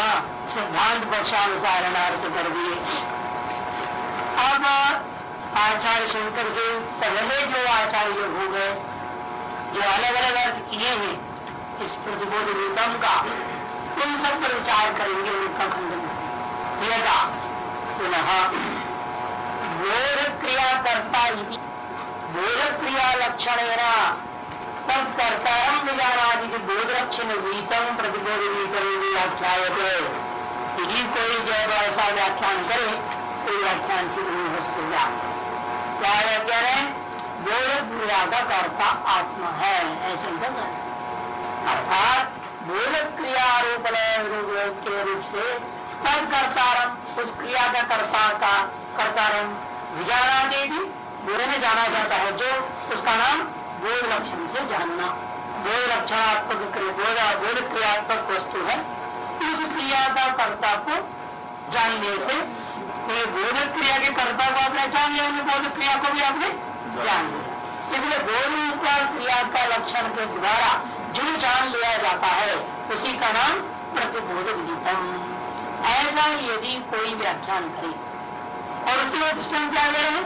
अपना सिद्धांत पक्षानुसार अर्थ कर दिए। अब आचार्य शंकर के पहले जो आचार्य हो गए, जो अलग अलग अर्थ किए हैं, इस प्रतिबोध निगम का, उन सब पर विचार करेंगे, उनका खंडन यदा पुनः बोध क्रिया करता बोध क्रिया लक्षण तब कर्तारम विजानादि बोध लक्षण वीतम प्रतिबोध वीतम व्याख्याय यदि कोई जब ऐसा व्याख्यान करे तो व्याख्यान की नहीं हो सकेगा क्या व्याख्यान है बोध क्रिया का कर्ता आत्मा है, ऐसे अर्थात बोध क्रिया आरोप के रूप से तब कर्तारम उस क्रिया का कर्ता का कर्तारम देवी बुरे में जाना जाता है जो उसका नाम बोध लक्षण से जानना। बोध लक्षणात्मक बोध बोध क्रियात्मक वस्तु है। उस क्रिया का कर्ता को जानने से बोध क्रिया के कर्ता को आपने जान लिया बोध क्रिया को भी आपने जान लिया। इसलिए बोध क्रिया का लक्षण के द्वारा जो जान लिया जाता है, उसी का नाम प्रतिबोध विदितम। ऐसा यदि कोई व्याख्यान करे, और उसके दृष्टान क्या हैं?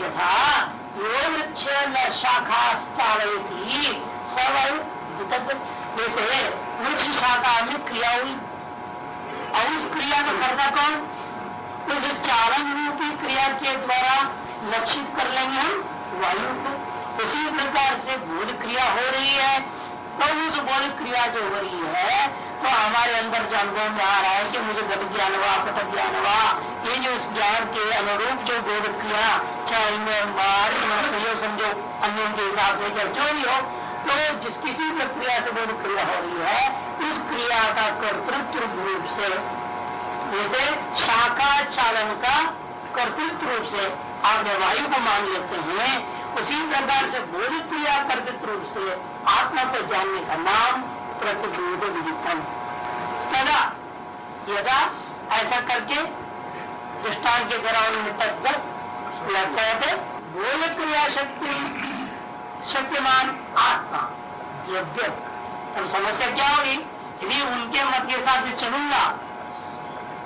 यथा वृक्ष न शाखा चालयती सब जैसे वृक्ष शाखा में क्रिया हुई और उस क्रिया में करता कौन उस चालन रूपी क्रिया के द्वारा लक्षित कर लेंगे हम। वायु को उसी प्रकार से बोध क्रिया हो रही है। तो उस बोध क्रिया जो हो रही है तो हमारे अंदर जो अनुभव में आ रहा है कि मुझे घट ज्ञान हुआ पट ज्ञान हुआ ये जो उस ज्ञान के अनुरूप जो बोध क्रिया, चाहे समझो, अन्य के हिसाब से जो भी हो तो जिस किसी प्रक्रिया से बोध क्रिया हो रही है, उस क्रिया का कर्तृत्व रूप से, जैसे शाखा चालन का कर्तृत्व रूप से आप वायु को मान लेते हैं उसी प्रकार से बोध क्रिया कर्तित रूप से आत्मा को जानने का नाम प्रतिबोध विदितम तदा यदा ऐसा करके दृष्टान के द्वारा है बोध क्रिया शक्ति, शक्तिमान आत्मा जब तब समस्या क्या होगी? यदि उनके मत के साथ चलूँगा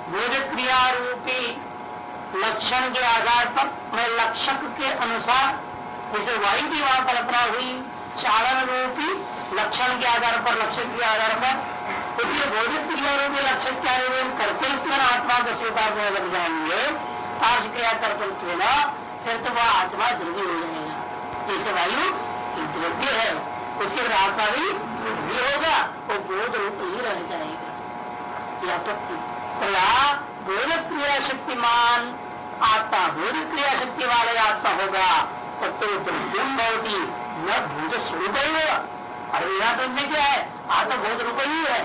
बोध क्रिया रूपी लक्षण के आधार पर मैं लक्षक के अनुसार जैसे वायु की वहाँ कल्पना हुई, चारण रूपी लक्षण के आधार पर, लक्षण के आधार पर इसलिए बोधित क्रिया रूपी लक्षण के आधार कर्तृत्व आत्मा को स्वीकार करने लग जाएँगे। पार्श क्रिया कर्तृत्व फिर तो वह आत्मा द्रव्य हो जाएगा। जैसे वायु द्रव्य है, उसी आत्मा भी द्रव्य होगा, वो बोध रूप ही रह जाएगा। या तो बोध क्रिया शक्तिमान आत्मा बोध क्रिया शक्ति वाले आत्मा होगा तत्व भवती? न भूत स्वरूप ही होगा अरे यहाँ तो में क्या है? आत्मा बोध रूप ही है।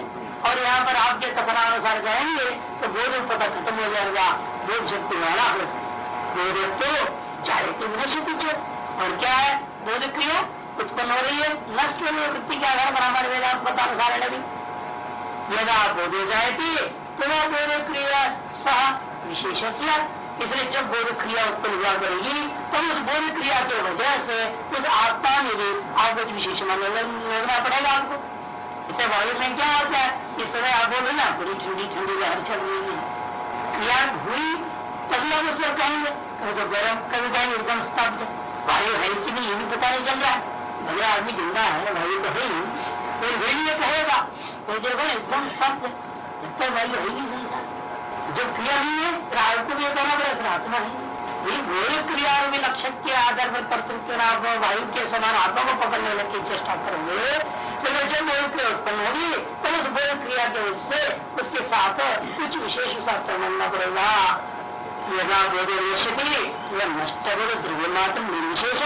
और यहाँ पर आपके कथनानुसार जाएँगे तो बोध रूपता खत्म हो जाएगा। बोध शक्ति वाला हो बोध तो जाए नशित और क्या है? बोध क्रिया उत्पन्न हो रही है। नष्ट हो रही वृत्ति के आधार पर हमारे वेदांत पतानुसार है यदा बोधे जाए तो वह बोध क्रिया सह विशेष इसलिए जब बोध क्रिया उत्पन्न हुआ करेगी, तब उस बोध क्रिया की वजह से उस आत्मा में भी आपको विशेष लगना पड़ेगा आपको। इससे वायु में क्या होता है? इस समय आप बोलो ना पूरी ठंडी ठंडी लहर चल रही है। क्रिया हुई, तभी आप उसको कहेंगे, कभी तो गर्म, कभी कहेंगे एकदम स्तब्ध। वायु है कि नहीं, ये भी पता नहीं चल रहा है। भले आदमी ज़िंदा है, वायु तो है ही। कोई भी नहीं कहेगा कोई देर एकदम स्तब्ध। जब तक वायु है ही नहीं जब क्रिया नहीं है फिर को भी कहना पड़ेगा आत्मा है गोल क्रिया भी लक्ष्य के आधार पर कर्तृत्व आप वायु के समान आत्मा को पकड़ने लग की चेष्टा करेंगे तो जब गोल क्रिया उत्पन्न होगी तो उस गोल क्रिया के उससे, उसके साथ कुछ विशेष साथ मानना पड़ेगा। यदा बोध विशति यह नष्ट बोध द्रव्य मात्र निर्विशेष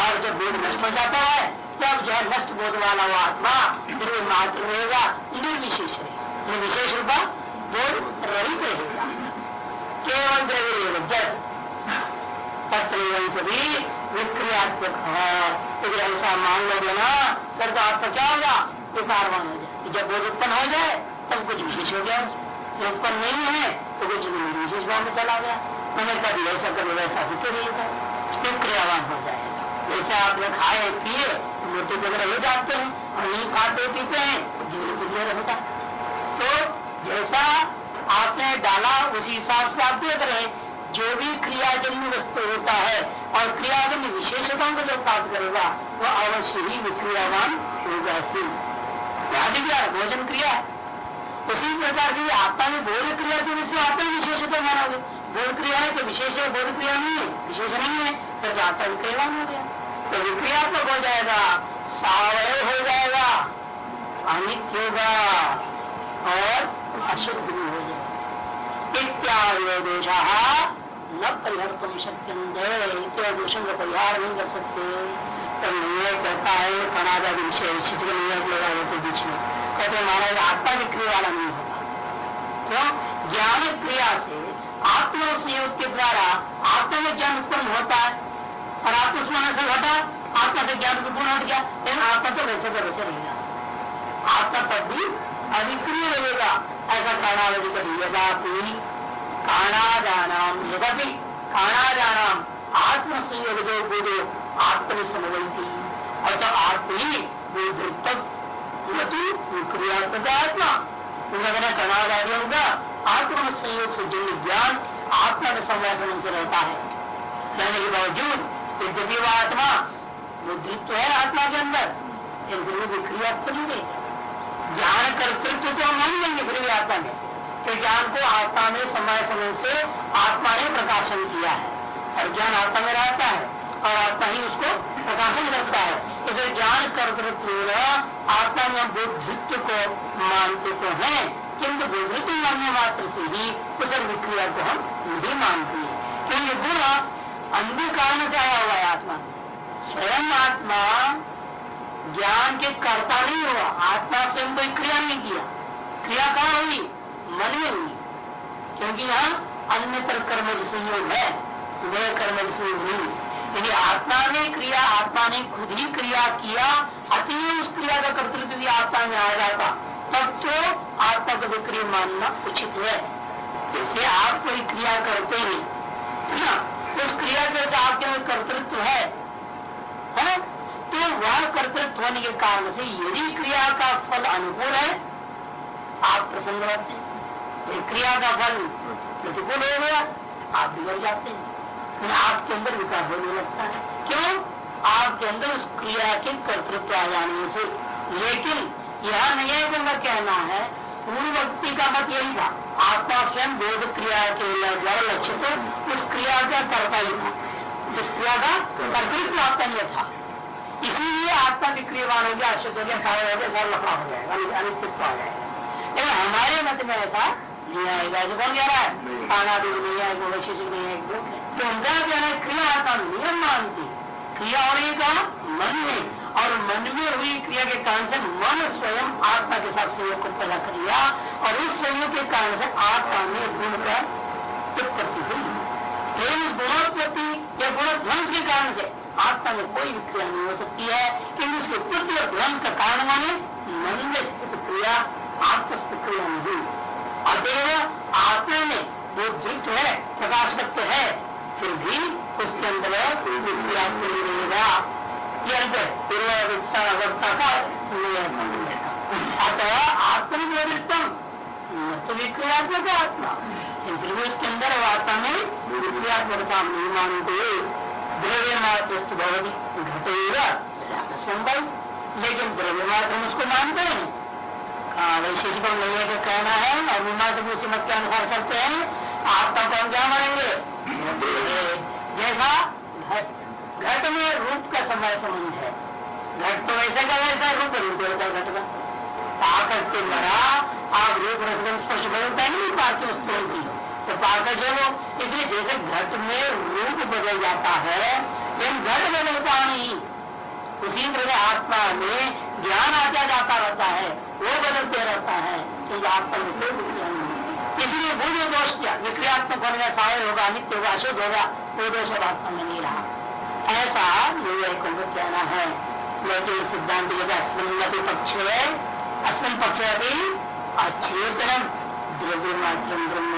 और जब बोध नष्ट हो जाता है, तब जो नष्ट बोध वाला वो आत्मा द्रव्य मात्र रहेगा, निर्विशेष है। निर्विशेष रूपा बोध रहित रहेगा केवल द्रव्य जब तत्व सभी विक्रियात्मक है यदि ऐसा मान लोगे ना तब तो आपका क्या होगा? विकारवान हो जाए जब बोध उत्पन्न हो जाए, तब कुछ विशेष हो गया जब उत्पन्न नहीं है तो कुछ विशेष भाव में चला गया। मैंने कभी ऐसा कभी वैसा होते रहेगा फिर क्रियावान हो जाए जैसे आपने खाए, पिए मूर्ति वगैरह हो जाते हैं, और नहीं खाते, पीते हैं जीवन गुजर रहता। तो जैसा आपने डाला, उसी हिसाब से आप देख रहे जो भी क्रियाजन्य वस्तु होता है और क्रियाजन्य विशेषताओं को जो प्राप्त करेगा, वह अवश्य ही विक्रियावान ही क्या भोजन क्रिया। उसी प्रकार की आत्मा में बोध क्रिया के विषय आत्मा विशेषता मानोगे बोध क्रिया है तो विशेष है बोध क्रिया नहीं है, विशेष नहीं है तो आत्मा विक्रियावान हो गया। तो विक्रियात्मक हो जाएगा? सावय हो जाएगा, अनित्य होगा। और अशुद्ध भी हो जाएगा इत्यादि दोषा न परिहर्तम शक्य दोषों का परिहार नहीं कर सकते। तो कहता है कणादा विषय शिष्य न्याय लगा होते बीच में। कहते महाराज आत्मा की क्रिया वाला नहीं होगा। क्यों? ज्ञान क्रिया से आत्म संयोग के द्वारा आत्मा में ज्ञान उत्पन्न होता है। और आत्म स्मरण से घटा आत्मा से ज्ञान को पूर्ण हट गया। लेकिन आत्मा तो वैसे का वैसे रहेगा आत्मा तब भी अभिक्रिय रहेगा। ऐसा कर्णावधि कर यदापि काणादानाम यदि काणादानाम आत्म संयोग जो बुधो आत्म समवती और तो आत्म ही क्रियात्मक आत्मा उनका कर्णादारियों का आत्म संयोग से जो ज्ञान आत्मा के संवर्धन से रहता है। रहने के बावजूद यद्यपि वह आत्मा बुद्धित्व है आत्मा के अंदर लेकिन वो क्रिया तो नहीं ज्ञान कर्तृत्व तो हम नहीं लेंगे फिर आत्मा में कि ज्ञान को आत्मा में समय समय से आत्मा ने प्रकाशन किया है। और ज्ञान आत्मा में रहता है, और आत्मा ही उसको प्रकाशन करता है। इसे ज्ञान कर्तृत्व आत्मा में बुद्धित्व को मानते तो है, किंतु बुद्धित्व मानने मात्र से ही उस विक्रिया को हम नहीं मानते। क्योंकि बुरा अंधकार से आया हुआ है आत्मा। स्वयं आत्मा ज्ञान के कर्ता नहीं हुआ। आत्मा से हम कोई क्रिया नहीं किया। क्रिया कहा हुई? मन में हुई। क्योंकि यहाँ अन्यतर कर्म संयोग है वह कर्म संयोग नहीं यदि आत्मा ने क्रिया आत्मा ने खुद ही क्रिया किया अति उस क्रिया का कर्तृत्व भी आत्मा में आ जाता तब तो आत्मा को विक्रिय मानना उचित है। जैसे आप कोई क्रिया करते हैं उस क्रिया के आपके में कर्तृत्व है, है? तो वह कर्तृत्व होने के कारण से यदि क्रिया का फल अनुकूल है, आप प्रसन्न रहते हैं। क्रिया का फल प्रतिकूल हो गया, आप बिगड़ जाते हैं। आपके अंदर विकास होने लगता है। क्यों? आपके अंदर उस क्रिया के कर्तृत्व आ जाने से। लेकिन यह नहीं का कहना है, पूर्व व्यक्ति का मत यही था। आत्मा स्वयं बोध क्रिया के द्वारा लक्ष्य तो उस क्रिया का कर्ता ही था। उस क्रिया का कर्तृत्व आपका नहीं था। इसीलिए आत्मा विक्रियवान हो गया अशुद्ध हो गया सारा हो गया लफड़ा हो जाएगा अनित्व आ जाएगा लेकिन हमारे मत में ऐसा नहीं आएगा जो कौन कह रहा है? खाना भी नहीं है आएगा वैशिष्ट नहीं आएगा तो उनका कहना है? क्रिया का नियम मानती। क्रिया हो रही कहा मन में और मन में हुई क्रिया के कारण से मन स्वयं आत्मा के साथ सहयोग को पैदा कर लिया और उस सहयोग के कारण से आत्मा में गुण का उत्पत्ति हुई। लेकिन गुणोत्पत्ति या गुणध्वंस के कारण से आत्मा में कोई भी क्रिया नहीं हो सकती है, क्योंकि उसके पुत्र और ध्वंस का कारण माने मन स्थित क्रिया आत्मस्थ क्रिया नहीं अतएव आत्मा में वो धृत है, प्रकाश तत्व है, फिर भी उसके अंदर कोई भी क्रिया नहीं रहेगा ये अंदर पूर्वता का अतः आत्मनिर्वृत्तम तो विक्रियात्मक आत्मा। फिर उसके अंदर आत्मा में विक्रियात्मकता नहीं मानते। घटेगा संभव लेकिन द्रव्य मात्र हम उसको मानते हैं। वैशेषिक नहीं का कहना है, और विमात्र उसी मत के अनुसार चलते हैं। आपका कौन क्या मानेंगे? जैसा घट में रूप का समय संबंध है। घट तो वैसे का वैसा रूप रूप होता है घट का। ताकत के द्वारा आप रूप रसगन स्पर्श बदलता नहीं पाते उस की तो पाकज है। इसलिए जैसे घट में रूप बदल जाता है। लेकिन घट बदलता नहीं। उसी तरह आत्मा में ज्ञान आता जाता रहता है। वो बदलते रहता है क्योंकि आत्मा में कोई विक्रिया नहीं इसलिए वो जो दोष क्या? विक्रियात्मक होने का सहाय होगा नित्य होगा, अशुद्ध होगा, वो दोष अब आत्मा में नहीं रहा। ऐसा निर्णय को कहना है। लेकिन सिद्धांत जब अस्मिन पक्ष है अस्मिन पक्ष अभी अचेतन द्रव्य मात्र ब्रह्म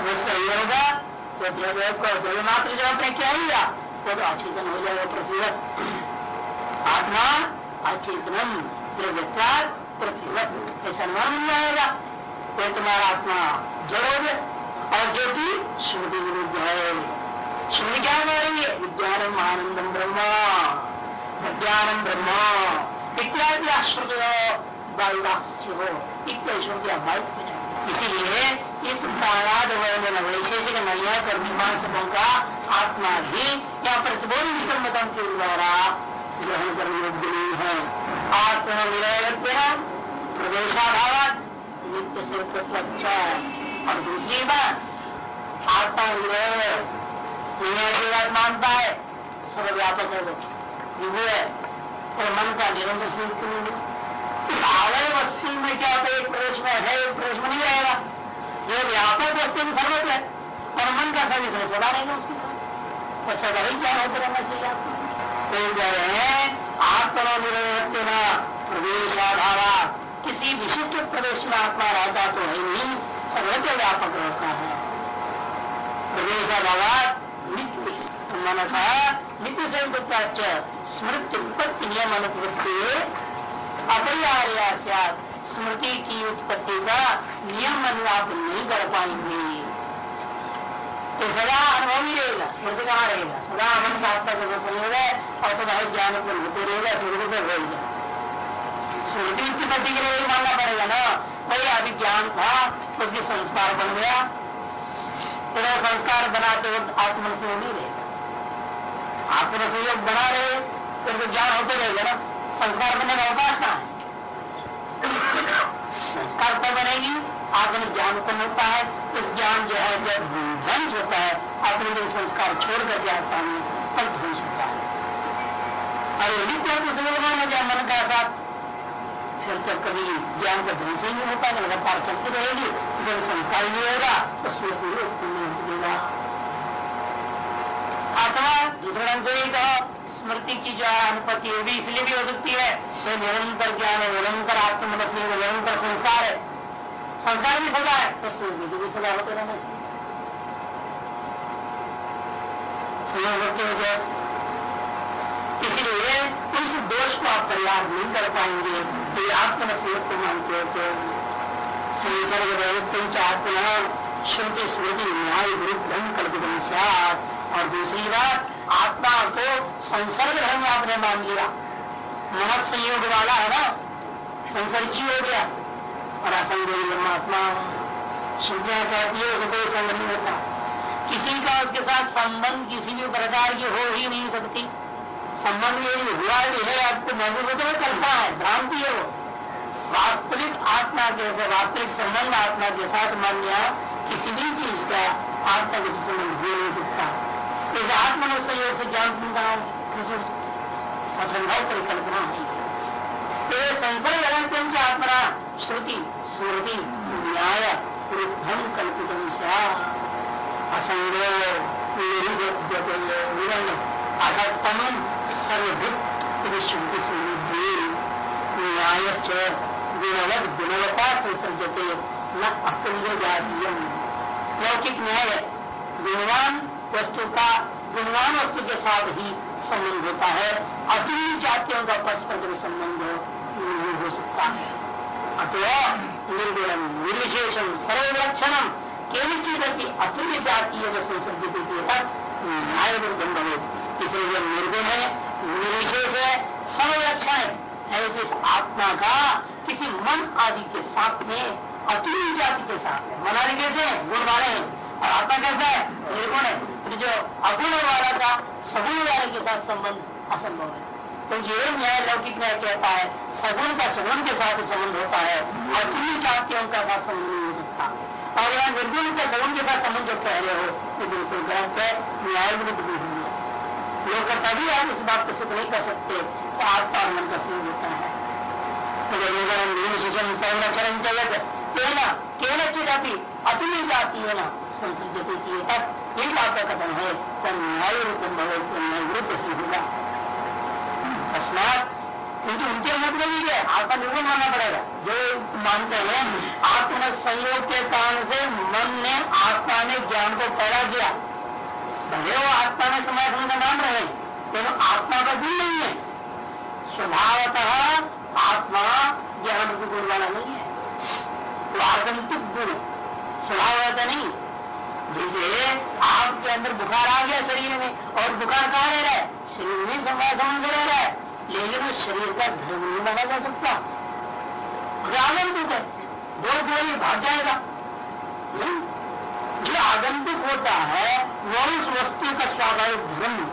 समस्या ये होगा तो द्रव्य को द्रव्य मात्र जब आपने क्या लिया वो तो अचेतन हो जाएगा पृथ्वीवत आत्मा अचेतनम द्रव्यत्वाद पृथ्वीवत ऐसा अनुमान मिल जाएगा। ये तुम्हारा आत्मा जड़ हो गया और जो कि श्रुति विरुद्ध है। श्रुति क्या है विज्ञानम आनंदम ब्रह्म। विज्ञानम ब्रह्म। इत्यादि आश्रुत वायुदास्य हो इत्यादि श्रुति इसीलिए इस प्राणाद वैशेषिक नया कर्मीमांसकों का आत्मा भी या प्रतिबोध विक्रमतम के द्वारा ग्रहण करने योग्य नहीं है। आत्मा निरय प्रवेशाभाव नित्य से प्रत्यक्ष और दूसरी बात, आत्मा विनय की बात मानता है, सर्वव्यापक है वो विनय और मन का निरंतर सिद्ध वस्तु में क्या होता है एक प्रदेश में है, एक प्रदेश में नहीं रहेगा? ये व्यापक वस्तु में सर्वत्र है। और मन का सभी से सदा रहेगा उसके साथ। और सदा ही क्या होते रहना चाहिए आपको? तो रहे हैं निरवत्य प्रदेशाधारा किसी विशिष्ट प्रदेश में आत्मा रहता तो है नहीं, सर्वत्र व्यापक रहता है। प्रदेशाधारा नित्य मैंने कहा नित्य से स्मृति उत्पत्ति नियम अनुपत्ति अपरिहार्य स्मृति की उत्पत्ति का नियम अनुवाद नहीं कर पाएँगे। तो सदा अनुभव ही रहेगा, स्मृति कहाँ रहेगा? सदा मन का आपका जब रहेगा और सदा ज्ञान पर होते रहेगा स्मृति पर रहेगा। स्मृति उत्पत्ति के लिए मानना पड़ेगा ना, भाई अभी ज्ञान था, उसके संस्कार बन गया। तो संस्कार बनाते वक्त आत्मन नहीं रहेगा। आत्म संयोग बना रहे फिर तो ज्ञान होते रहेगा ना। संस्कार बनने का उपासना है संस्कार तो बनेगी आत्म ज्ञान उत्पन्न होता है। इस ज्ञान जो है, जब ध्वंस होता है अपने जो संस्कार छोड़ करके आता है, तब ध्वंस होता है। और यदि कोई मुसलमान हो जाए मन का साथ फिर जब कभी ज्ञान का ध्वंस ही नहीं होता, लगातार चलती रहेगी। जब संस्कार नहीं होगा तो सूर्य उत्पन्न हो अथवा दूसरे ढंग से ही कहो स्मृति की जो अनुपति वो भी इसलिए भी हो सकती है तो निरंतर ज्ञान है, निरंतर आत्मनस निरंतर संस्कार है। संस्कार भी सजा है तो स्मृति भी सजा होते रहना चाहिए। इसलिए उस दोष को आप परिहार नहीं कर पाएँगे तो आत्मनसीहत को मानते हो तो संसर्ग आत्मा श्रुति स्मृति, न्याय विरुद्ध कल्पित और दूसरी बात, आत्मा को संसर्ग धर्म आपने मान लिया। महत संयोग वाला है ना? संसर्गी हो गया। और असंग आत्मा श्रुतियाँ कहती है, उसको संग नहीं होता। किसी का उसके साथ संबंध किसी भी प्रकार की हो ही नहीं सकती। संबंध यदि हुआ भी है आपको महसूस होता है कल्पना है, भ्रांति है वो। वास्तविक आत्मा के वास्तविक संबंध आत्मा के साथ मान लिया, किसी भी चीज़ का आत्मा के संबंध हो नहीं सकता। जैसे आत्मनो संयोग से ज्ञान है असंभव परिकल्पना है। तो संसर्ग अलंकन से आत्मना श्रुति, स्मृति, न्याय वृद्धम कल्पित असंगो अर्थातम सर्वभूत समृद्धि न्याय गुणवत गुणवता संसर्जते न अतुल्य जातीय लौकिक न्याय, गुणवान वस्तु का गुणवान वस्तु के साथ ही संबंध होता है। अतुल्य जातियों का परस्पर जो संबंध नहीं हो सकता है। अतः निर्गुणम, निर्विशेषम, सर्वलक्षणम की अतुल्य जातीय संसर्गित न्याय निर्गम बने इसलिए निर्गुण है, निर्विशेष है, सर्वलक्षण है। ऐसे आत्मा का किसी मन आदि के साथ में अतुल्य जाति के साथ है मन आदि कैसे गुण वाले हैं। और आत्मा कैसा है? निर्गुण है। जो अगुण वाला का सगुण वाले के साथ संबंध असंभव है। तो ये न्याय लौकिक न्याय कहता है, सगुण का सगुण के साथ संबंध होता है, और जातियों का साथ संबंध नहीं हो सकता। और यहाँ निर्गुण का सगुण के साथ संबंध जो कह रहे हो ये बिल्कुल गलत है न्याय विरुद्ध भी होंगे लोग तभी आप इस बात को सिद्ध नहीं कर सकते तो आपका मन का सिद्ध होता है। संरक्षण जगत केवल केवल जाति अतुल्य जाती है ना। संसर्जते किए तब एक बात का कथन है तो न्याय रूप विरुद्ध ही होगा अस्मात क्योंकि उनके मत में भी है आत्मा निर्गुण मानना पड़ेगा जो मानते हैं आत्म संयोग के कारण से मन ने आत्मा ने ज्ञान को पैदा किया भले वो आत्मा में समय समय मान रहे हैं आत्मा का गुण नहीं है स्वभावतः आत्मा ज्ञान गुण वाला नहीं है तो आगंतुक गुण स्वभाव नहीं जैसे आपके अंदर बुखार आ गया शरीर में, और बुखार कहा रह रहा है? शरीर में संवाद रह रहा है। लेकिन उस शरीर का धर्म नहीं माना जा सकता। आगंतुक है। दो दो भाग जाएगा। जो आगंतुक होता है वह उस वस्तु का स्वाभाविक धर्म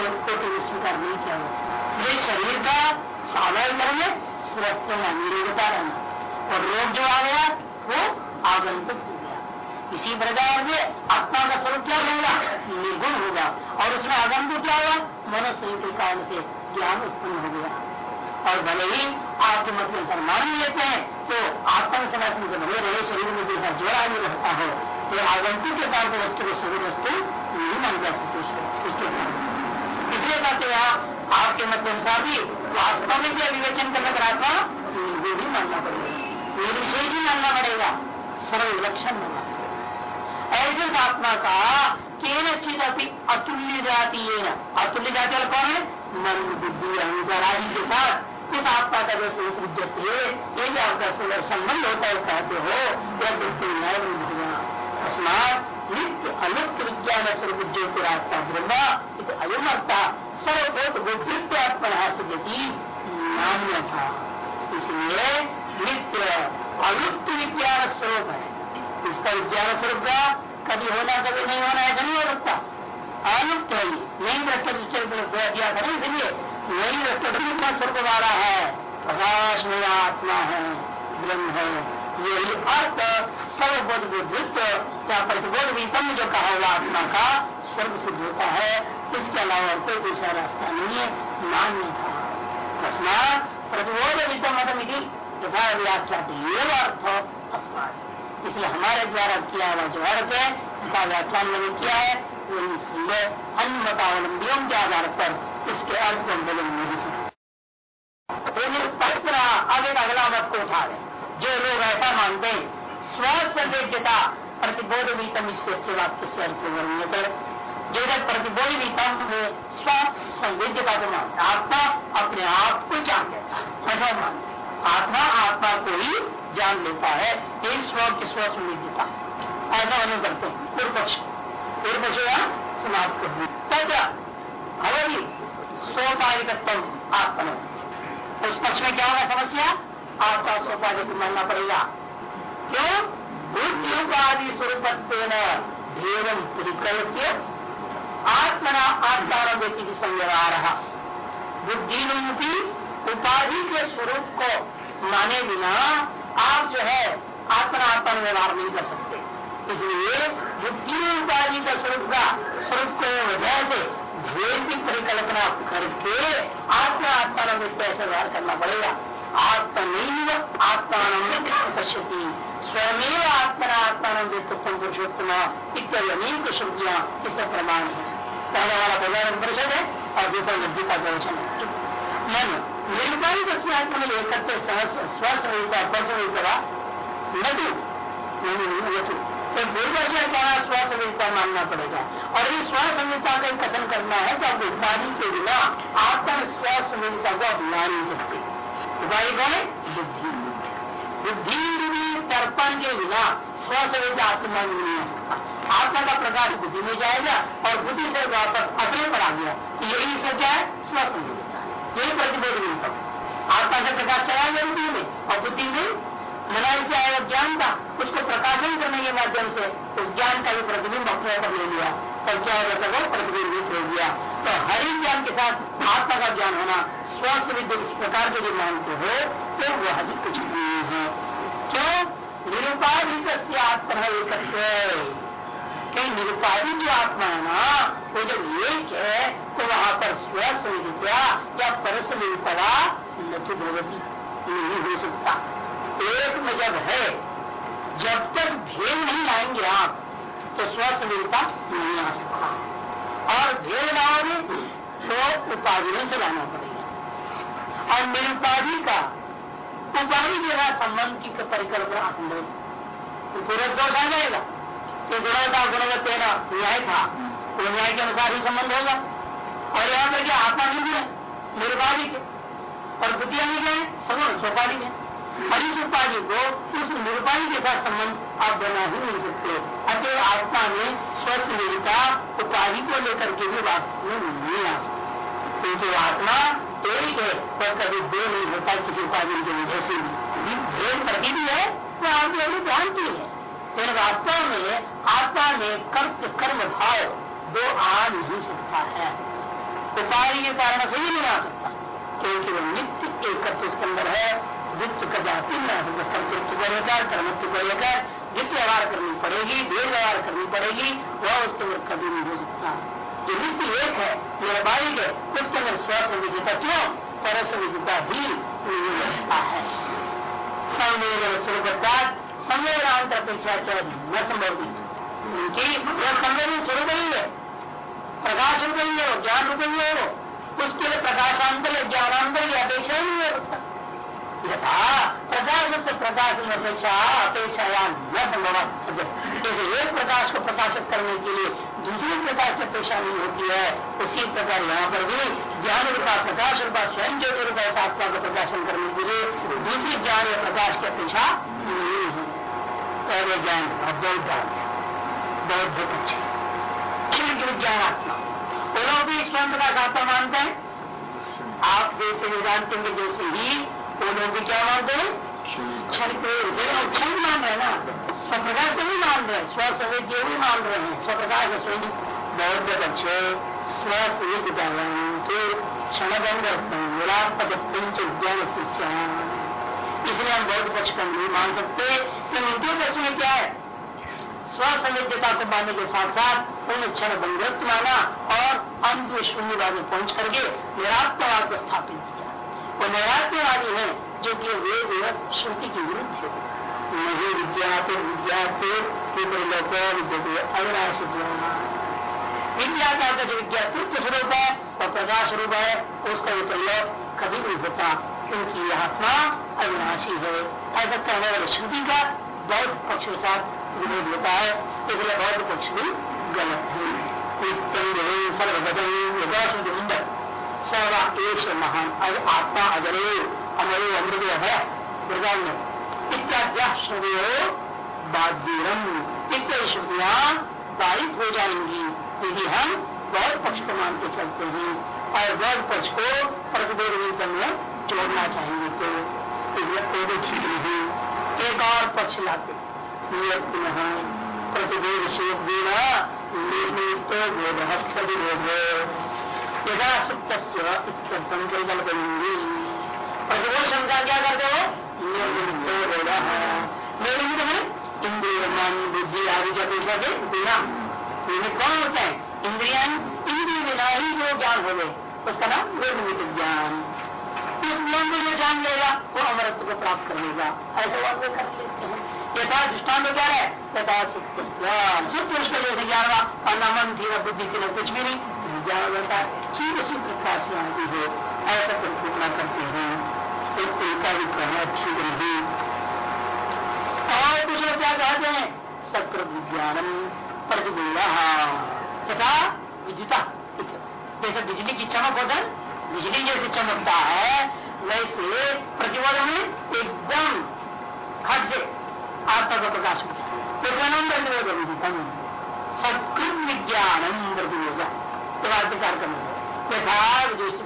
को स्वीकार नहीं किया गया ये शरीर का स्वाभाविक धर्म है स्वस्थ रहना निरोगता रहना और रोग जो आ गया, वो आगंतुक इसी प्रकार से आत्मा का स्वरूप क्या होगा निर्गुण होगा। और उसमें आगंतुक क्या होगा? मनुष्य के कारण से ज्ञान उत्पन्न हो गया। और भले ही आपके मत में सम्मान लेते हैं तो आत्मा समाज में भले रहे, शरीर में जैसा जोड़ा भी रहता है तो आगंतुक के कारण वस्तु को सभी वस्तु नहीं मान जा सकते इसलिए कहते हैं, आपके मत अनुसार भी वास्तव में जो विवेचन करने का आत्मा वो भी मानना पड़ेगा। निर्विशेष ही मानना पड़ेगा। सर्व लक्षण मानना आत्मा का केन चित अपनी अतुल्य जाती है। अतुल्य जाति वाला कौन है? मन बुद्धि, अहंकार आदि के साथ उस आत्मा का जो विद्युत है, ये भी आपका संबंध होता है, कहते हो यह बिल्कुल न्याय अस्मात नित्य अनुक्त विज्ञान स्वरूप ज्योतिरात्मा ब्रह्म, इत अयमर्था सर्वभूत बुद्धित्वात्मना सिद्धि नान्य था इसलिए नित्य अनुक्त विज्ञान स्वरूप है। इसका विज्ञान स्वरूप का कभी होना कभी नहीं होना ऐसा नहीं हो अनुक्त है नहीं? रखते दिया करें इसलिए। वही प्रतिबिंब का स्वरूप वाला है। प्रकाश मेरा आत्मा है, ब्रह्म है। यही अर्थ सर्वबोध बुद्धित्व या प्रतिबोध वितम जो कहा हुआ आत्मा का स्वर्ग सिद्ध होता है, इसके अलावा कोई दूसरा रास्ता नहीं है, मान्य था। तस्मात प्रतिबोध वितम मतम यथा व्याख्या अर्थ अस्मात। इसलिए हमारे द्वारा किया हुआ जो अर्थ है उसका व्याख्यान मैंने किया है, वो इसलिए अन्य मतावलंबियों के आधार पर इसके अर्थ को बदल नहीं सकते अब एक अगला मत को उठा रहे जो लोग ऐसा मानते हैं स्वसंवेद्यता प्रतिबोध वीतम इससे वाक्य से अर्थ वर्णीय कर जो जब प्रतिबोध वीतम स्व संवेद्यता को मानते आत्मा अपने आप को जान है। ऐसा मानते आत्मा आत्मा को ही जान लेता है यही स्व की स्व संवेद्यता ऐसा वर्णन करते हैं पूर्व पक्ष पूर्व पक्ष समाप्त कर दिया अवधि सोपाधिकत्व आत्मन। उस पक्ष में क्या होगा समस्या? आपका सोपाधिक मानना पड़ेगा। क्यों? बुद्धि उपाधि स्वरूप भेदम परिकल्प्य आत्मना आत्मान व्यक्ति की संव्यवहार बुद्धि रूपी उपाधि के स्वरूप को माने बिना आप जो है आत्मना आत्मा व्यवहार नहीं कर सकते। इसलिए बुद्धि उपाधि का स्वरूप का स्वरूप को वजह से भेद की परिकल्पना करके आत्मा आत्मा कैसे व्यवहार करना पड़ेगा? आत्मनिव आत्मान पश्यति स्वयं आत्मना आत्मान पुरुषोत्तम पुरुषोत्तम इत्यादि अनेक श्रुतियाँ इससे प्रमाण है। पहले वाला प्रधान परिषद है, और दूसरा बुद्धि का प्रवचन है। मन। निर्माण दक्षिण आत्मा में एकत्र स्वस्थ रहता स्पर्श रहता न तो पूर्वज कहना स्वसंहिता मानना पड़ेगा। और ये स्वसंहिता का कथन करना है तो आप उपाधि के बिना आत्म स्वसंहिता को अपना नहीं सकते उपाधि कौन है। बुद्धि बुद्धि रूपी तर्पण के बिना स्वसंहिता आत्मा नहीं आ सकता। आत्मा का प्रकाश बुद्धि में जाएगा और बुद्धि से वापस अपने पर आ गया। तो यही सब क्या है? स्वसंहिता यही प्रतिबोध नहीं आत्मा से प्रकाश चलाएगा बुद्धि में और बुद्धि में मनाई से आया ज्ञान का, उसको प्रकाशन करने के माध्यम से, उस ज्ञान का भी प्रतिबिंब अपने पर ले लिया और क्या होगा वो प्रतिबिंबित हो गया। तो हर हरि ज्ञान के साथ आत्मा का ज्ञान होना स्वस्थ विद्युत इस प्रकार के जो मानते हो तो वह भी कुछ नहीं है। क्यों? निरुपाधिक आत्मा एक कहीं निरुपाधिक जो आत्मा है ना, वो जब एक है तो वहाँ पर विद्या या परस विद्या न भगवती नहीं हो सकता। एक में जब है, जब तक भेद नहीं लाएँगे आप तो स्वस्थ मिलता नहीं आ सकता। और भेद लाओगे तो उपाधि से लाना पड़ेगा। और निरुपाधि का उपाधि के साथ संबंध की परिकल्पना असंभव तो पूरा दोष आ जाएगा। कि गुणवत्ता गुणवत्त तेरा न्याय था, वो न्याय के अनुसार ही संबंध होगा। और यहाँ पर क्या आत्मा भी गुण है? निरुपाधिक है और बुद्धियाँ भी क्या है? सगुण स्वाभाविक है। इस उपाधि को, उस निरुपाधि के साथ संबंध आप बना ही नहीं सकते। अतः आत्मा में स्वस्थ निर्ता, उपाधि को लेकर के भी वास्तव में नहीं आ सकते। क्योंकि आत्मा एक है, पर कभी दो नहीं होता, किसी उपाधि के वजह से भी भेद प्रति भी है, वो अभी भ्रांति है। वास्तव में आत्मा में कर्त कर्म भाव दो आ नहीं सकता है। उपाधि के कारण से ही नहीं आ सकता। क्योंकि वो नित्य एकत्व उसके अंदर है, वित्त का जाति न कर्तृत्व को लेकर कर्मत्व को लेकर, जिस व्यवहार करनी पड़ेगी देर व्यवहार करनी पड़ेगी, वह उसके अंदर कभी नहीं हो सकता। जो नित्य एक है निर्वाहिक है उसके अंदर स्वस्थ क्यों परस विजेता भी नहीं हो सकता है। संवेदन स्वरूप संवेदनांतर अपेक्षा न संभव वह संवेदन स्वरूप ही है प्रकाश रूप ही हो ज्ञान रूप ही हो उसके लिए प्रकाशांतर या ज्ञानांतर की अपेक्षा ही नहीं हो यथा प्रकाश से प्रकाश की अपेक्षा अपेक्षा या न संभव एक प्रकाश को प्रकाशित करने के लिए दूसरे प्रकाश की अपेक्षा नहीं होती है उसी प्रकार यहाँ पर भी ज्ञान रूपा प्रकाश रूपा स्वयं ज्योति रूपा आत्मा का प्रकाशन करने के लिए दूसरी ज्ञान या प्रकाश की अपेक्षा नहीं है। पहले ज्ञान बौद्ध ज्ञान बहुत बौद्ध पक्ष विज्ञान आत्मा वो लोग भी स्वयं प्रकाश आत्मा मानते हैं आप जैसे वेदांत में जैसे ही वो लोग भी क्या मानते हैं क्षण क्षण मान रहे ना। स्वप्रकाश तो भी मान रहे स्वसवेद भी मान रहे हैं। स्वप्रकाश स्वयं बहुत बहुत बौद्ध पक्ष स्वसवेद के क्षणभंग विरापद पंच ज्ञान शिष्य इसलिए हम बौद्ध पक्ष को नहीं मान सकते। कि उनके पक्ष में क्या है? स्वसंवेद्यता को मानने के साथ साथ उन्हें क्षण बंधुत्व माना और अंत शून्यवाद में पहुँच करके निरात्मवाद को स्थापित किया। वो निरात्मवादी है जो कि वेद श्रुति के विरुद्ध है नहीं विद्या तो विद्या के लोगों विद्या अविनाश विद्या का जो विद्या स्वरूप है और प्रकाश रूप है, उसका विप्रयोग कभी नहीं होता। क्योंकि यह आत्मा अविनाशी है। ऐसा कहने वाले श्रुति का बौद्ध पक्ष के साथ विरोध होता है, इसलिए बौद्ध पक्ष भी गलत है। सर्वा एक महान। आत्मा अजरे अमरे अमृत है। वृदान्य इत्याद्या इत्यादि श्रुतियाँ बाधित हो जाएँगी। यदि हम बौद्ध पक्ष को मान के चलते हैं। और बौद्ध पक्ष को प्रतिवेद में जोड़ना चाहेंगे तो ठीक नहीं। एक और पक्ष लाते पुनः प्रतिवेद शेष देना विरोध यदा सुप्त संकल्पन करेंगे प्रतिबोध शंका क्या करते हो? निर्मित बोध है इंद्रिय मन बुद्धि आदि की अपेक्षा के बिना। कौन होते हैं? इंद्रिया। इंद्रिय बिना ही जो ज्ञान हो गए उसका नाम निर्मित ज्ञान नियम को जो जान लेगा, वो अमरत्व को प्राप्त कर लेगा। ऐसे वो कर लेते हैं। यथा दृष्टान क्या है? यथा सब पुरुष को जैसे ज्ञान हुआ और न मन थी न बुद्धि थी न कुछ भी नहीं। ज्ञान होता है। ठीक उसी प्रकार से आती है। ऐसा परिकल्पना करते हैं। एक तरीका भी कहना ठीक नहीं और कुछ लोग क्या कहते हैं? सकृत विज्ञानम प्रतिबूढ़ तथा विजिता जैसे बिजली की चमक होता है बिजली जैसे चमकता है वैसे प्रतिबोध में एकदम खट आत्मा का प्रकाश होता है तो सत्कृत तो यथा विदेश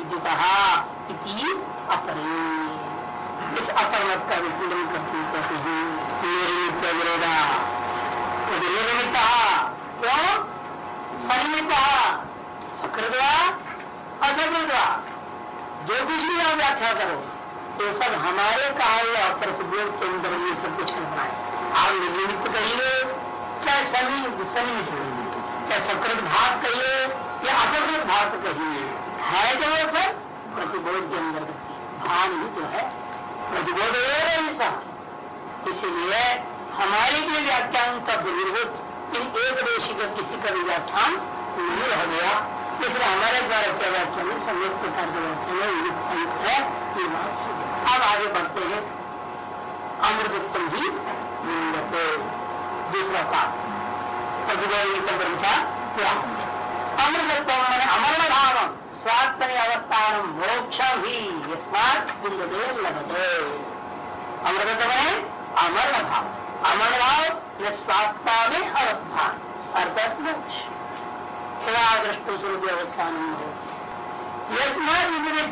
अपरे। इस अपरमत का विखंडन करते कहते हैं विरोधा निर्मित क्यों जो कुछ भी आप व्याख्या करो तो सब हमारे कहा हुआ प्रतिबोध के अंदर ये सब कुछ करना है। आप निर्मित कहिए, चाहे सनी सनिमित चाहे सकृत भाग कहिए, या असकृत भाग कहिए, है जो सब? प्रतिबोध के अंदर भान ही जो है। प्रतिबोध ऐसा। इसीलिए हमारे लिए व्याख्यान का विरोध इन एक देशी का किसी का भी व्याख्यान नहीं रह गया। इसलिए हमारे द्वारा क्या व्याख्यान है समय प्रकार के व्याख्यान है ये बात अब आगे बढ़ते हैं अमृतोत्तम ही दूसरा पाठ ब्रह्मचा पूरा अमृतत्व मैंने अमरण भाव स्वात्म अवस्थान मोक्ष ही स्मार्ट लगते अमृतत्व है अमरण भाव अमर भाव निस्वात्मा में अवस्थान अर्थात मोक्ष दृष्टि स्वरूप अवस्थान हो।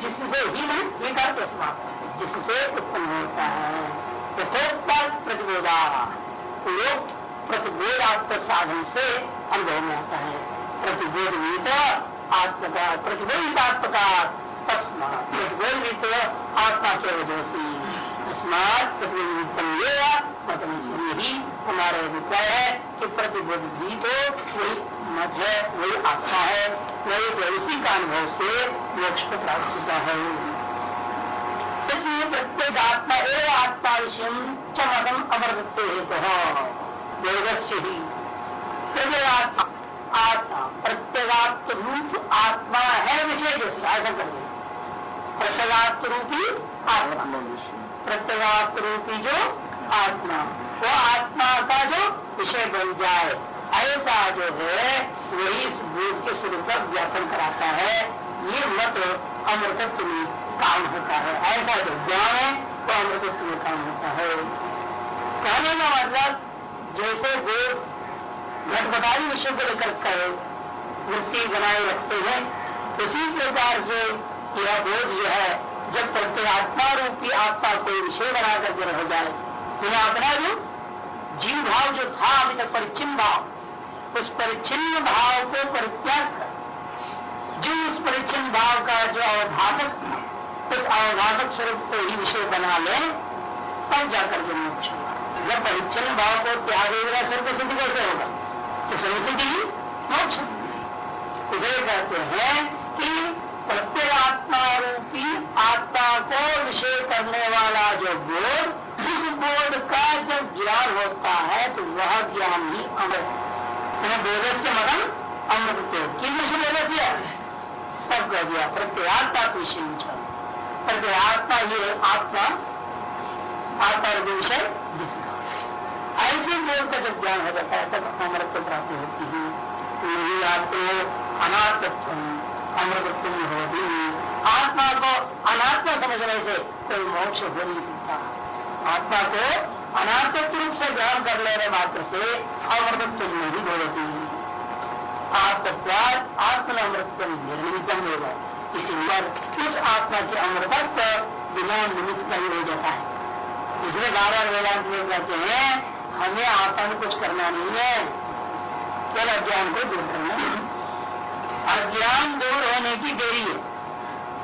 जिससे ही नहीं, ये का जिससे उत्पन्न होता है। यथोक्ता प्रतिबोधा लोक प्रतिबोधात्मक साधन से अनुभव में आता है। प्रतिबोध आत्मका प्रतिबोधित आत्मका तस्मा। प्रतिबोध प्रतिबोधित आत्मा के वजह से। प्रतिबोधित मतलब ही हमारा अभिप्राय है, कि प्रतिबोध भी तो वही मत है वही आत्मा है वही उसी का अनुभव से मोक्ष को प्राप्त होता है। इसलिए प्रत्येक आत्मा एवं आत्मा विषय चमदम अमरदत्ते हेतु। वेदस्य ही आत्मा, प्रत्येगात्म रूप आत्मा है विषय ऐसा कर प्रत्येगात्म रूपी आत्मा। प्रत्येगात्म रूपी जो आत्मा। वो आत्मा का जो विषय बन जाए, ऐसा जो है, वही इस बोध के स्वरूप का व्यापन कराता है। ये मत अमृतत्व में काम होता है। ऐसा जो ज्ञान है, वो अमृतत्व में काम होता है। कहने का मतलब जैसे बोध घटपटारी विषय को लेकर कर वृत्ति बनाए रखते हैं, उसी प्रकार से यह बोध जो है जब प्रत्येगात्मा रूपी आत्मा कोई विषय बना करके रह जाए तो अपना जो जीव भाव जो था अभी तक परिचिन भाव, उस परिचिन भाव को परित्याग कर, जो उस परिचिन भाव का जो अवधारक उस अवधातक स्वरूप को ही विषय बना ले, तब जाकर के मोक्ष जब परिचन्न भाव को त्याग देगा सर्व सिद्धि कैसे होगा? तो सर्व सिद्धि ही मोक्ष। इसे कहते हैं कि प्रत्येगात्मा रूपी आत्मा को विषय करने वाला जो बोध, उस बोध का जब ज्ञान होता है तो वह ज्ञान ही अमृत बोध से मदन, अमृत विषय बोध किया सब कह दिया प्रत्येगात्मा विषय करके आत्मा ये आत्मा आत्मा विषय ऐसे बोल का जब ज्ञान हो जाता है, तब अमृत प्राप्ति होती है। नहीं आपको अनाथत्व में होती आत्मा को अनात्मा समझने से कोई मोक्ष हो नहीं सकता आत्मा को अनात्मत्व रूप से ग्रहण कर लेने मात्र से अमृतत्व नहीं होती आत्मत्याग आत्म अमृतत्व निर्मितम होगा इसी इसीलिए उस आत्मा के अमृतत्व बिना निमित्त नहीं हो जाता है। इसलिए बार वेदांत में कहते हैं, हमें आत्मा में कुछ करना नहीं है। केवल अज्ञान को दूर करना अज्ञान दूर होने की देरी है।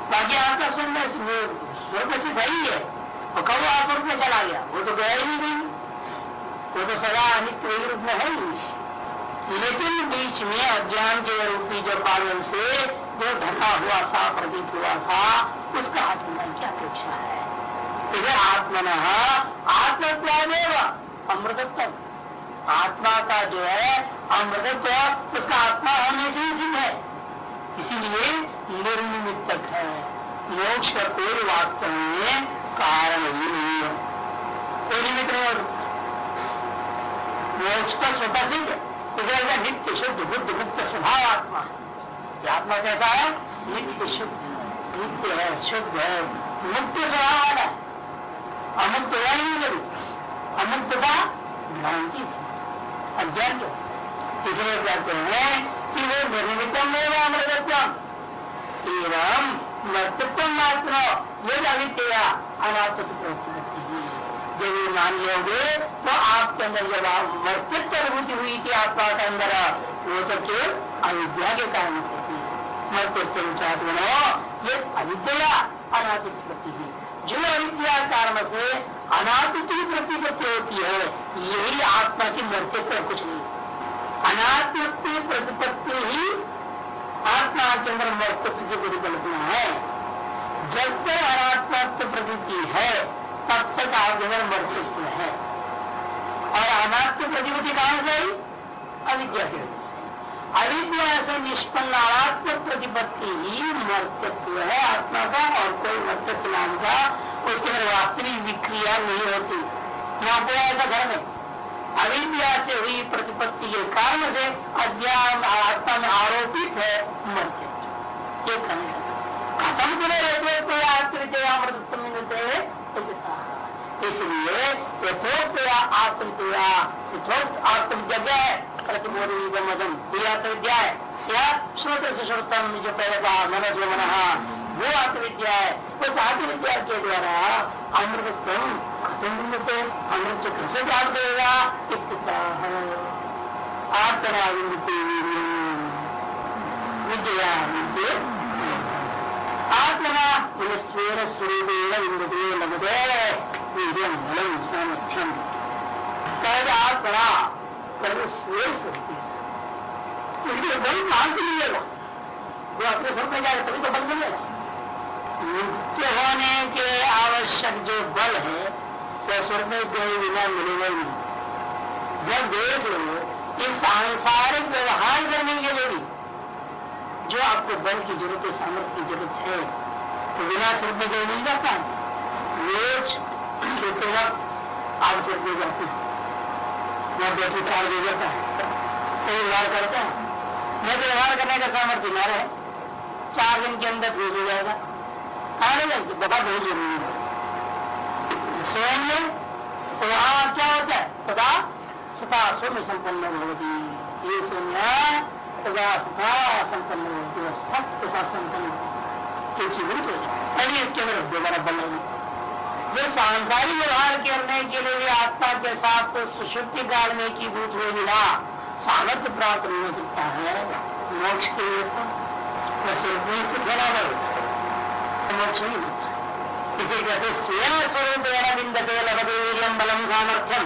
बाकी आपका सुनना स्वर्ग से सही है और कब आप रूप में चला गया? वो तो गया ही नहीं। वो तो सदा अनित्य रूप में है ही। लेकिन बीच में अज्ञान के रूपी जो पालन से जो ढका हुआ था, प्रतीत हुआ था, उसका आत्मा की अपेक्षा है। इधर आत्मन आत्मत्वादेव अमृतत्व। आत्मा का जो है, अमृतत्व उसका आत्मा होने से ही है। इसीलिए निर्निमित्तक है। मोक्ष का कोई वास्तव में कारण ही नहीं है। कोई निमित्त नहीं मोक्ष का स्वतः सिद्ध इधर नित्य शुद्ध, बुद्ध मुक्त स्वभाव आत्मा। है आत्मा कैसा है? नित्य शुद्ध। नित्य है, शुद्ध है। मुक्त स्वभाव वाला अमुक्त हुआ नहीं। कभी अमुक्त का भ्रांति अज्ञान इसलिए कहते हैं? कि वो निर्मितम में अमृतत्व एवं मर्तत्व मात्र ये अविद्या अनात्म जब ये मान लोगे तो आपके अंदर जब आप मर्तित्व अनुभूति हुई थी आत्मा के अंदर वो तो केवल अविद्या के कारण से मर्त्योत्तम ये अविद्या अनादित्य है जो अविद्या कारण से अनादित्य की प्रतिपत्ति होती है, यही आत्मा की मर्त्यत्व कुछ नहीं। अनात्मत्व प्रतिपत्ति ही। आत्मा के अंदर मर्तत्व की परिकल्पना है जब तक अनात्मत्व प्रतीति है तब तक अंदर मर्तत्व है। और अनात्म प्रतिपत्ति कहाँ से अविद्या के अविद्या से निष्पन्न आत्म प्रतिपत्ति ही मर्तत्व है आत्मा का, और कोई मर्तत्व नाम का उसके अंदर वास्तविक विक्रिया नहीं होती। यहाँ पे ऐसा घर में। अविद्या से हुई प्रतिपत्ति के कारण से अज्ञान आत्मा में आरोपित है मर्तत्व ये खंड खत्म करे रहते कोई आत्मविद्या अमृतत्व मिलते इसलिए यथोक्तया आत्मतया यथोक्त आत्मविद्या है प्रतिबोध मदम ये आत्मविद्या है या श्रोत से श्रोतम जो पहले कहा, मनोज मन वो आत्मविद्या है। उस आत्मविद्या के द्वारा अमृत खत्म अमृत कैसे प्राप्त देगा आत्मा विद्या आत्मा स्वेर स्वरूप विन्दते लगते बलम सामर्थ्यम। कह आत्मा कल स्वेर सकती इसलिए बल कहाँ से मिलेगा जो अपने स्वर में जाए तभी तो बल मिलेगा नित्य होने के आवश्यक जो बल है वो स्वर्ग में गए बिना मिलेगा ही नहीं। जब देख लो, इस सांसारिक व्यवहार करने के लिए भी जो आपको बल की ज़रूरत है, सामर्थ्य की ज़रूरत है तो बिना स्वर्ग गए नहीं जाता रोज सोते वक्त आप सिर पे जाते हैं। या बेटी कार दे जाता है। सही व्यवहार करता है। मैं तो व्यवहार करने का सामर्थ्य न रहे चार दिन के अंदर भेज हो जाएगा। में बहुत ज़रूरी है। स्वयं तो क्या होता है? सदा सता स्वयं संपन्न होती ये स्वयं सदा सदा संपन्न होती है। सत्य सा संपन्न हो। तभी इसके दोबारा बल जो सांसारिक व्यवहार करने के लिए भी आत्मा के साथ तो सुशुद्धि काल की भूत हुए बिना सामर्थ्य प्राप्त नहीं हो सकता है। मोक्ष के लिए मोक्ष नहीं इसे कहते स्वयं स्वरूप बिंदते लगते बलम सामर्थ्यम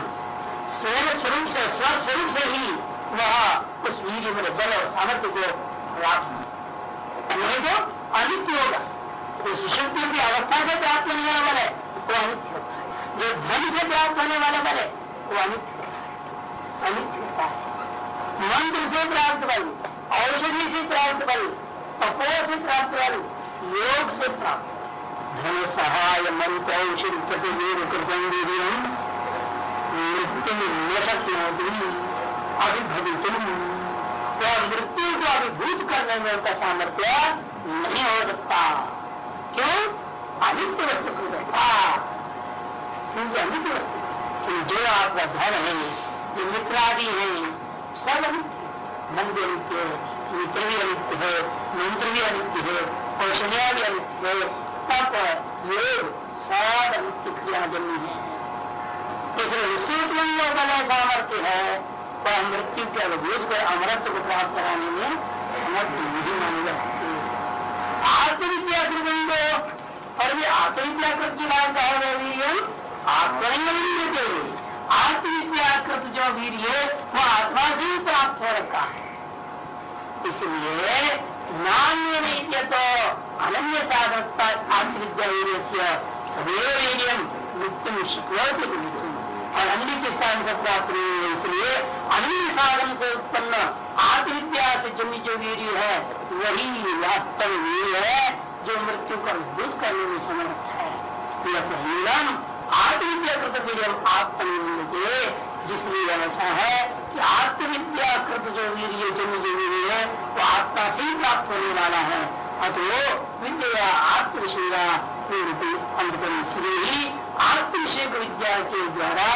स्वयं स्वरूप से स्वस्वरूप से ही वह उस वीर में बल और सामर्थ्य को प्राप्त नहीं तो अनित्य होगा तो सुशक्ति की अवस्था से प्राप्त होने वाला बल है वो अनित्य होता जो धन से प्राप्त होने वाला बल है वो अनित्य अनित्य होता मंत्र से प्राप्त बल औषधि से प्राप्त बल तपो से प्राप्त बल योग से प्राप्त। धन सहाय मंत्र औषधि प्रतिवीर कृतम मृत्यु न शक्ति अभिभवितुम। तो मृत्यु को अभिभूत करने में उनका सामर्थ्य नहीं हो सकता। क्यों? अनित्य वस्तु को बैठा क्योंकि अनित्य वस्तु जो आपका धन है, जो मित्रादि है सब अनित्य भी अनित्य मित्र भी अनित्य है, मंत्र भी अनित्य है। अनित्य तप योग सब है। इसलिए विशेष बल सामर्थ्य है तो मृत्यु के अवबोध कर अमृत को प्राप्त कराने में समर्थ नहीं मानी जाती। आत्मविद्या कृतंगो और भी आत्मविद्या कृत की बात कहा गया आत्मरंग आत्मविद्याकृत जो वीर है वो आत्मा से ही प्राप्त हो रखा है। इसलिए नान्य तो अनन्य साधकता आत्मविद्या वीर से वीरियम मृत्यु शिकवती और अन्य के साधन से प्राप्त नहीं है इसलिए अन्य साधन से उत्पन्न आत्मविद्या से जन्य जो वीर है, वही वास्तव वीर है, जो मृत्यु का अद्भुत करने में समर्थ है। यह आत्मविद्याकृत वीर आत्मनिर्मित जिसलिए ऐसा है कि आत्मविद्या कृत जो वीर जन्म जो वीर है, वो आत्मा से ही प्राप्त होने वाला है। अतो विद्या आत्मविषया अमृतम इसलिए ही आत्मविषय विद्या के द्वारा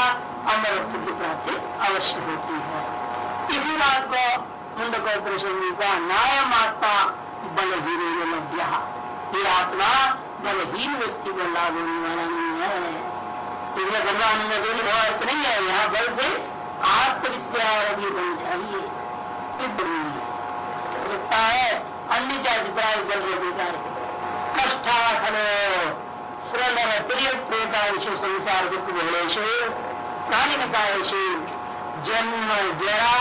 अमरत्व की प्राप्ति अवश्य होती है। इसी बात को मुंडकोपनिषद का नायम आत्मा बलहीन लभ्या ये आत्मा बलहीन व्यक्ति को लाभ होने वाला नहीं है। इसलिए भगवान में नहीं है, यहाँ बल से आत्मविद्या भी होनी चाहिए। लगता है अन्य जातिप्राय बल अधिकार कष्टाखन सुरंदर प्रिय प्रेतांश संसार दुख बहुलेश प्राणी नकायश जन्म जरा,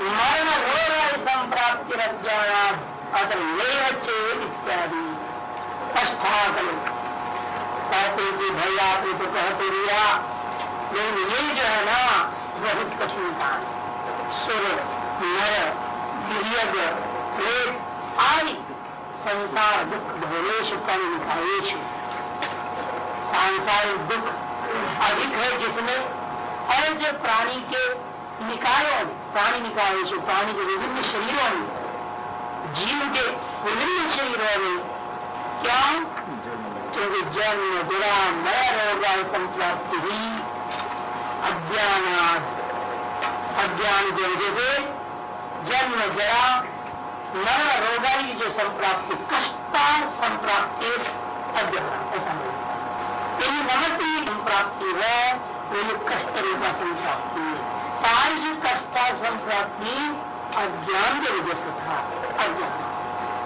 मरण रोग संप्राप्ति रज्ञाया अतः इत्यादि। कष्टाखन कहते कि भाई आपने तो कहते दिया लेकिन ये जो है ना बहुत कठिन काम सुर नर गिरियज प्रेत आदि संसार दुख भवेश कम निकायेश सांसारिक दुख अधिक है जिसमें और जो प्राणी के निकायों प्राणी निकाय प्राणी के विभिन्न शरीरों में, जीव के विभिन्न शरीरों में, क्या? क्योंकि जन्म, जरा नया रोगा संप्राप्ति ही अज्ञान अज्ञान की वजह से जन्म जरा नर रोगा की जो संप्राप्ति, कष्टा संप्राप्ति अज्ञान, ऐसा नहीं। नमती संप्राप्ति है वही कष्ट रूपा संप्राप्ति सारी कष्टा संप्राप्ति अज्ञान की वजह से था। अज्ञान।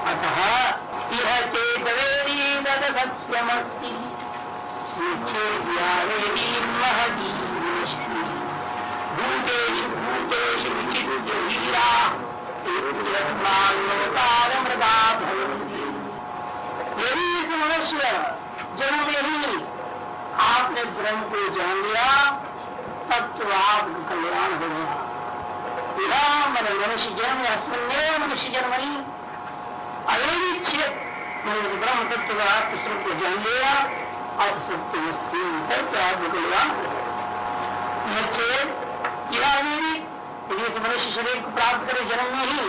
अतः यह चेतवेदी तद सत्यमस्ती भूतेश हीरा मृदा यदि इस मनुष्य जन्म में ही आपने ब्रह्म को जान लिया तब तो आप कल्याण हो गया मन मनुष्य जन्म अस्मिन मनुष्य जन्म नहीं अनिच्छित ब्रह्म तत्व आत्मस्वरूप को जान लिया और सत्य वस्तु तत्व आप कल्याण मनुष्य शरीर को प्राप्त करे जन्म में ही,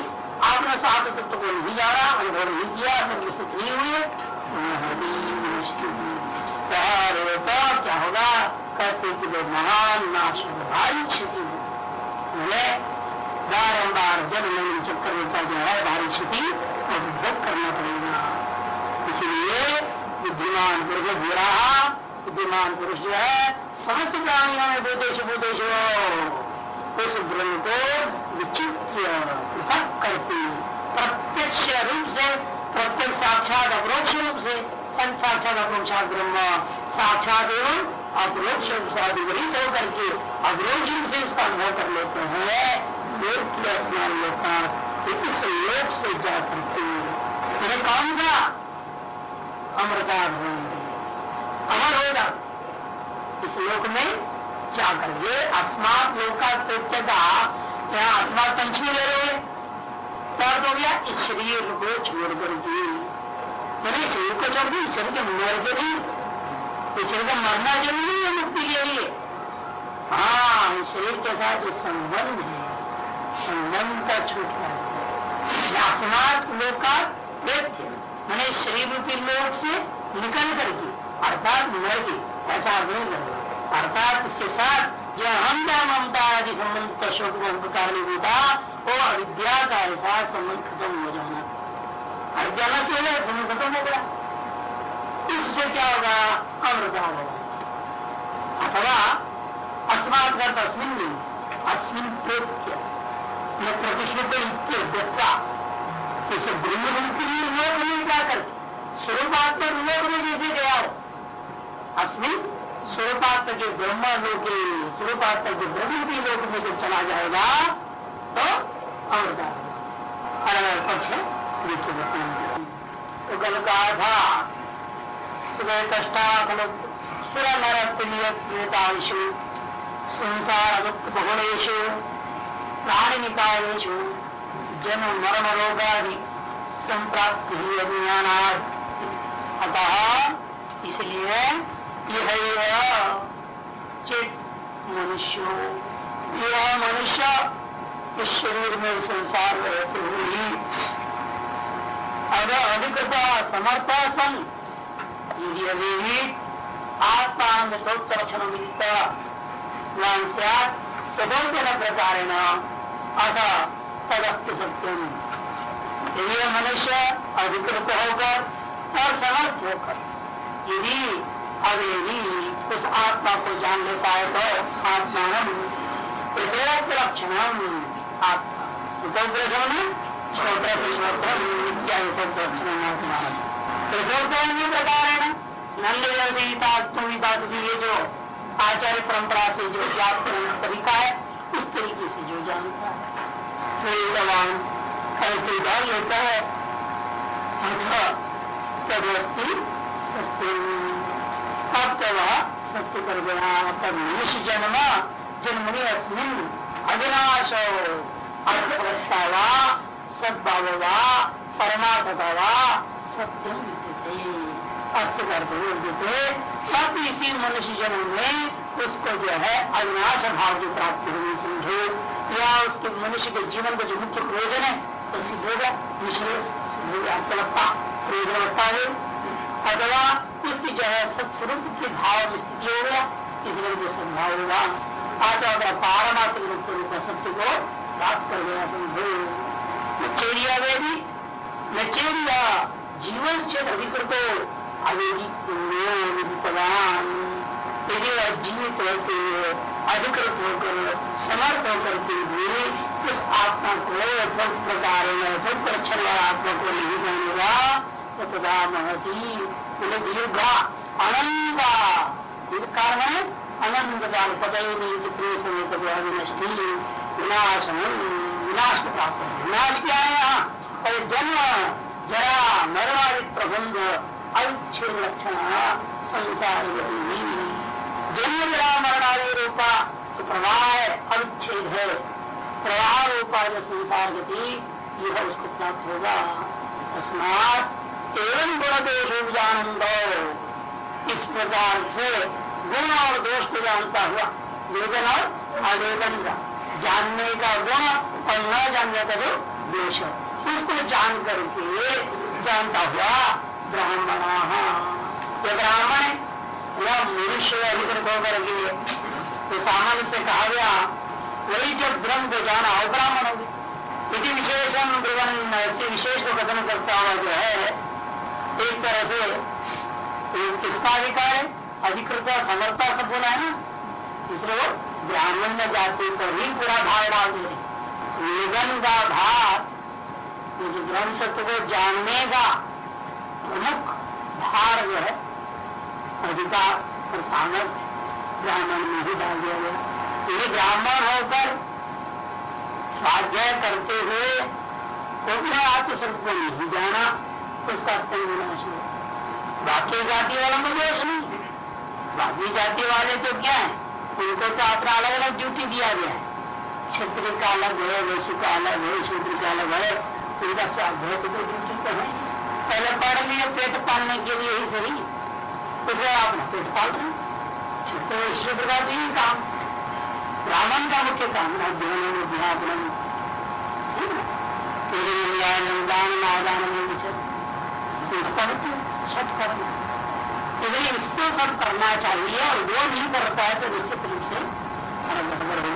आपने सात तत्व को नहीं जाना, अनुभव नहीं किया निश्चित नहीं हुए। क्या होगा? कहते कि वो महान नाश भारी क्षति बारम्बार जन्म चक्कर का जो है, भारी क्षति भोग करना पड़ेगा। इसलिए बुद्धिमान पुरुष बुरा, बुद्धिमान पुरुष जो है समस्त प्राणियों में भूतेश भूतेश उस ब्रह्म को विचित्र पृथक करती प्रत्यक्ष रूप से प्रत्यक्ष साक्षात अपरोक्ष रूप से संत साक्षात अपरोक्षात ब्रह्म साक्षात एवं अपरोक्ष रूप से अधिग्रहित होकर के अपरोक्ष रूप से उसका अनुभव कर लेते हैं लोक के अपना लोग इस लोक से जा करते हैं कौन सा अमृता अमर होगा इस लोक में जाकर ये अस्मात लोक का यहाँ अस्मात पंचमी ले रहे तब हो गया इस शरीर को छोड़ करके मैंने शरीर को छोड़ दी शरीर के मर के भी इस शरीर का मरना ज़रूरी है, मुक्ति के लिए। हाँ शरीर के साथ जो संबंध है। संबंध का छूट है। अस्मात लोक का मैंने शरीर रूपी लोक से निकल करके, अर्थात मर के, ऐसा नहीं करेगा अर्थात उसके साथ जो अहमदा ममता आदि संबंध का शोक को कारण था वो अविद्या का ऐसा संबंध खत्म हो जाना। अविद्या क्यों है संबंध खत्म हो गया, इससे क्या होगा? अमृता होगा अथवा अस्मात कर अस्मिन नहीं, अस्मिन प्रोत्य, न प्रतिष्ठित इत्यता इसे ब्रह्म मुक्ति लोक में क्या कर स्वरूपात्मक लोक में जैसे गया हो। अस्मिन स्वरूपात्म के ब्रह्म लोक स्वरूपात्म के के लोक में जब चला जाएगा तो अमृता अलग अलग पक्ष है? तो कल कहा था, सुबह कष्टा खल सुर नरतांशु संसार मुक्त बहुलेशु प्राणी निकायेशु जन्म मरण रोगादि संप्राप्ति ही अभियान अतः, इसलिए मनुष्य यह मनुष्य इस शरीर में संसार में रहते हुए ही अगर अधिकता, समर्था सन यदि अभी आत्मांगोत्तरक्षण विदिता सदोचन प्रकार अथ तदस्त सत्यम। यदि मनुष्य अधिकृत होकर और समर्थ होकर, यदि अवेदी उस आत्मा को जान लेता है तो आत्मा प्रत्येक लक्षण आत्मा। उपग्रहण श्रोत्र प्रकार है नंद ये जो आचार्य परंपरा से जो ज्ञात तरीका है, उस तरीके से जो जानता है। लेता है। सत्य तब तो वह सत्य कर गया। तब मनुष्य जन्म, जन्मनि अस्मिन अविनाश अर्थवस्था वा, सद्भाव वा परमार्थता अर्थ करते हुए सब इसी मनुष्य जन्म में उसको जो है अविनाश भाव की प्राप्ति हुई समझो। या उसके मनुष्य के जीवन का जो मुख्य प्रयोजन है तो सिद्ध होगा निश्चय सिद्ध होगा प्रयोजन अथवा उसकी जो है सत्स्वरूप की भाव स्थिति हो गया। इसलिए वो सद्भाव होगा आता होगा पारमात्मिक रूप रूप सत्य को प्राप्त कर गया समझो नचेरिया वे भी नचेरिया जीवन से अधिकृत अवेदी यदि जीवित होते हुए अधिकृत होकर, समर्थ होकर के भी उस आत्मा को प्रकार वाला आत्मा को नहीं जानेगा। तो तदा महती दीर्घा अनंता कारण है अनंत काल विनष्टि विनाश विनाश को प्राप्त विनाश क्या है यहाँ? और जन्म, जरा मरणादि प्रबंध अविच्छेद लक्षण, संसार जन्म जरा, मरणादि रूपा तो प्रवाह अविच्छेद है। प्रवाह रूपा जो संसार गति, यह उसको प्राप्त होगा। अस्मात एवं गुण दोष जानंद इस प्रकार से गुण और दोष को जानता हुआ वेदन और आवेदन का। जानने का गुण और न जानने का जो दोष है, उसको जान करके जानता हुआ ब्राह्मण ये ब्राह्मण वह मनुष्य अधिकृत होकर के तो सामान्य से कहा गया, वही जब ब्रह्म को जाना हो ब्राह्मण होगी। इसी विशेषण ऐसे विशेष को कथन करता हुआ जो है एक तरह से किसका अधिकार है? अधिकृत समर्था सब बोला है ना? इसलिए वो ब्राह्मण जाति को ही पूरा भार डाल दे निगम का भार उस ब्रह्म तत्व को जानने का प्रमुख भार जो है, अधिकार और सामर्थ्य ब्राह्मण में ही डाल दिया गया। यदि ब्राह्मण होकर स्वाध्याय करते हुए अपने आत्मस्वरूप को नहीं जाना। उसका अत्यंत विनाश हो बाकी जाति वालों को दोष नहीं बाकी जाति वाले तो क्या है उनको तो अपना अलग अलग ड्यूटी दिया गया है क्षेत्र का अलग है वैश्य का अलग है शूद्र का अलग है उनका स्वाध्याय तो ड्यूटी तो है पहले पढ़ लिए पेट पालने के लिए ही सही उसके आप पेट पाल रहे क्षत्रिय शूद्र का भी काम ब्राह्मण का मुख्य काम है अध्ययन अध्यापन दान आदान तो इसका छठ कर इसको सब करना चाहिए और वो नहीं करता है तो निश्चित रूप से गड़बड़ हो